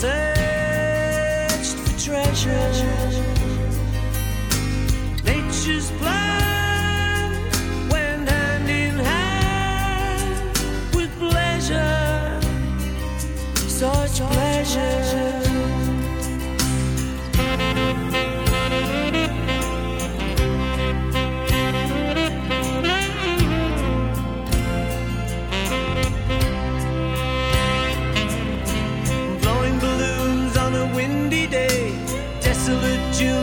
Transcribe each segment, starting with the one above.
searched for treasure. desolate June.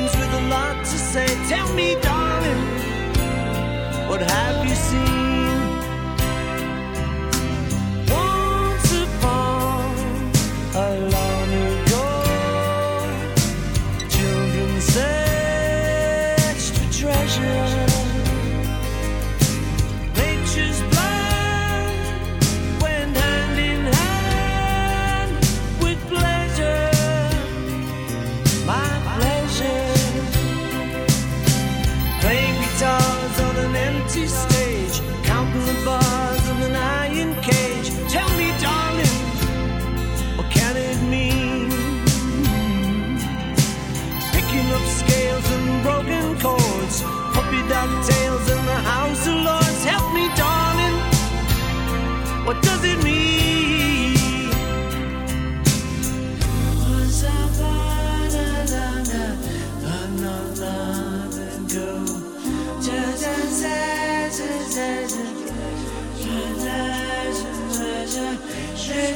Scales and broken chords, puppy dog tails in the House of Lords. Help me, darling, what does it mean? Was?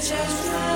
Just as